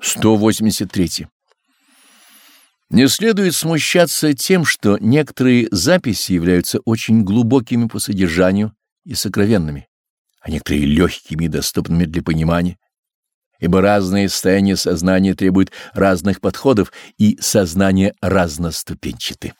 183. Не следует смущаться тем, что некоторые записи являются очень глубокими по содержанию и сокровенными, а некоторые легкими и доступными для понимания, ибо разные состояния сознания требуют разных подходов, и сознание разноступенчаты.